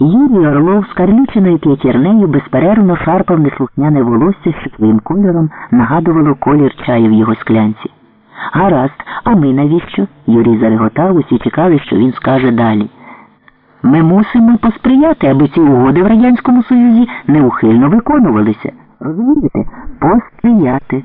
Юрій Орлов скарлюченою п'ятірнею безперервно шарпав неслухняне волосся, що своїм кольором нагадувало колір чаю в його склянці. Гаразд, а ми навіщо? Юрій зареготав, усі чекали, що він скаже далі. Ми мусимо посприяти, аби ці угоди в Радянському Союзі неухильно виконувалися. Розумієте? Посприяти.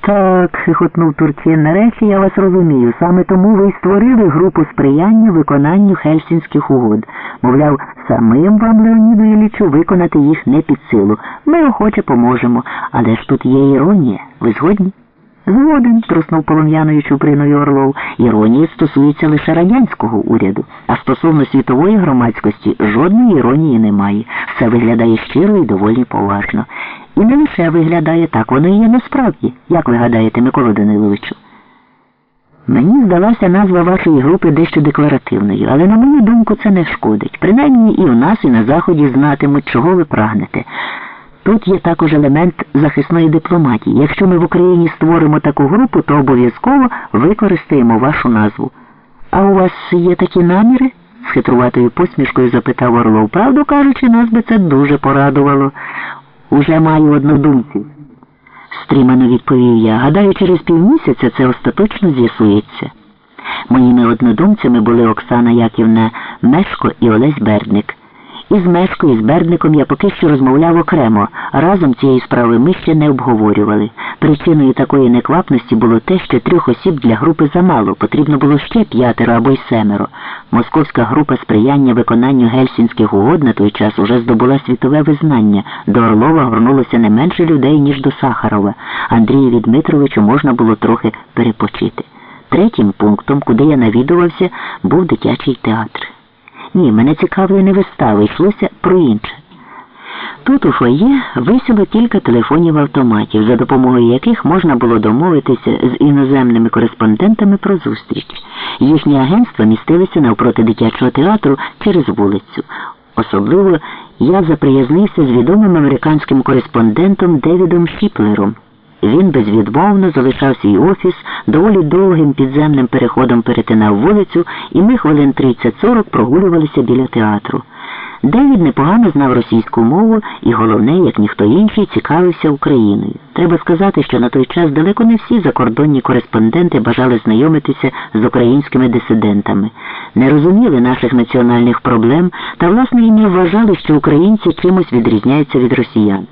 Так, хихотнув Турчин, нарешті я вас розумію. Саме тому ви й створили групу сприяння виконанню Хельсінських угод. Мовляв, самим вам, Леоніду Іллічу, виконати їх не під силу. Ми охоче поможемо. Але ж тут є іронія. Ви згодні? Згоден, труснув полум'яною чуприною Орлов. Іронія стосується лише радянського уряду, а стосовно світової громадськості жодної іронії немає. Все виглядає щиро і доволі поважно. І не лише виглядає так, воно і є насправді. Як ви гадаєте, Микола Даниловичу? Мені здалася назва вашої групи дещо декларативною, але на мою думку це не шкодить. Принаймні і у нас, і на Заході знатимуть, чого ви прагнете. Тут є також елемент захисної дипломатії. Якщо ми в Україні створимо таку групу, то обов'язково використаємо вашу назву. А у вас є такі наміри? з хитруватою посмішкою запитав Орлов. Правду кажучи, нас би це дуже порадувало. Уже маю однодумців. Стрімано відповів я. Гадаю, через півмісяця це остаточно з'ясується. Моїми однодумцями були Оксана Яківна Мешко і Олесь Бердник. Із Мешко, і з Бердником я поки що розмовляв окремо. Разом цієї справи ми ще не обговорювали. Причиною такої неквапності було те, що трьох осіб для групи замало, потрібно було ще п'ятеро або й семеро. Московська група сприяння виконанню гельсінських угод на той час уже здобула світове визнання. До Орлова горнулося не менше людей, ніж до Сахарова. Андрієві Дмитровичу можна було трохи перепочити. Третім пунктом, куди я навідувався, був дитячий театр. Ні, мене цікавили не вистави, йшлося про інше. Тут у фоє висіло кілька телефонів автоматів, за допомогою яких можна було домовитися з іноземними кореспондентами про зустріч. Їхні агентства містилися навпроти дитячого театру через вулицю. Особливо я заприязнився з відомим американським кореспондентом Девідом Шіплером. Він безвідмовно залишав свій офіс, доволі довгим підземним переходом перетинав вулицю, і ми хвилин 30-40 прогулювалися біля театру. Девід непогано знав російську мову і, головне, як ніхто інший, цікавився Україною. Треба сказати, що на той час далеко не всі закордонні кореспонденти бажали знайомитися з українськими дисидентами, не розуміли наших національних проблем та, власне, і не вважали, що українці чимось відрізняються від росіян.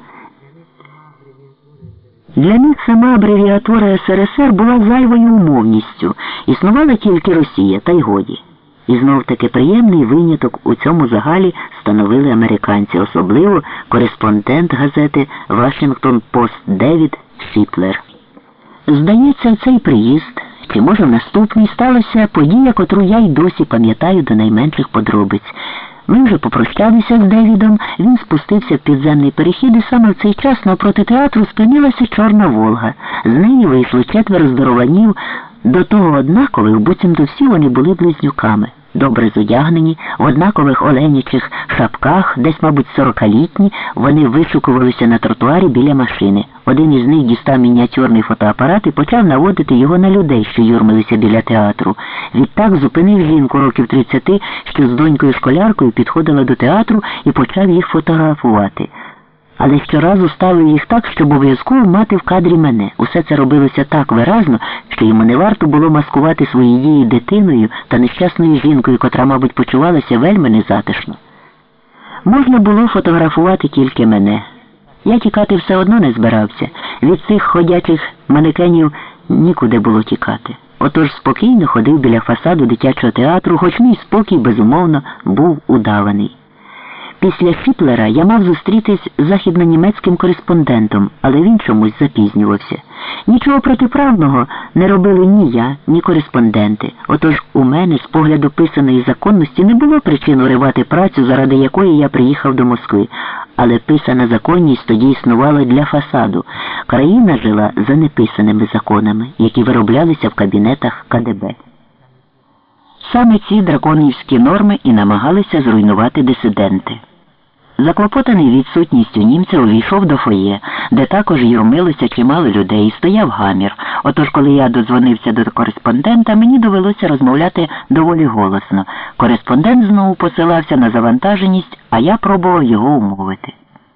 Для них сама абревіатура СРСР була зайвою умовністю, існувала тільки Росія, та й годі. І знов таки приємний виняток у цьому загалі становили американці, особливо кореспондент газети Вашингтон Пост Девід Шіплер. Здається, цей приїзд, чи може наступний, сталася подія, котру я й досі пам'ятаю до найменших подробиць. Ми вже попрощалися з Девідом, він спустився в підземний перехід і саме в цей час навпроти театру спинилася Чорна Волга. З неї вийшло четверо здорованів, до того однакових, буцімто всі вони були близнюками. Добре зодягнені, в однакових оленячих шапках, десь, мабуть, сорокалітні, вони вишукувалися на тротуарі біля машини. Один із них дістав мініатюрний фотоапарат і почав наводити його на людей, що юрмилися біля театру. Відтак зупинив жінку років 30, що з донькою школяркою підходила до театру і почав їх фотографувати але щоразу ставив їх так, щоб обов'язково мати в кадрі мене. Усе це робилося так виразно, що йому не варто було маскувати свої дії дитиною та нещасною жінкою, котра, мабуть, почувалася вельми незатишно. Можна було фотографувати тільки мене. Я тікати все одно не збирався. Від цих ходячих манекенів нікуди було тікати. Отож спокійно ходив біля фасаду дитячого театру, хоч мій спокій, безумовно, був удаваний. Після Фіплера я мав зустрітись з західно-німецьким кореспондентом, але він чомусь запізнювався. Нічого протиправного не робили ні я, ні кореспонденти. Отож у мене з погляду писаної законності не було причин уривати працю, заради якої я приїхав до Москви. Але писана законність тоді існувала для фасаду. Країна жила за неписаними законами, які вироблялися в кабінетах КДБ. Саме ці драконівські норми і намагалися зруйнувати дисиденти. Заклопотаний відсутністю німця увійшов до фоє, де також юрмилося чимало людей, і стояв гамір. Отож, коли я додзвонився до кореспондента, мені довелося розмовляти доволі голосно. Кореспондент знову посилався на завантаженість, а я пробував його умовити.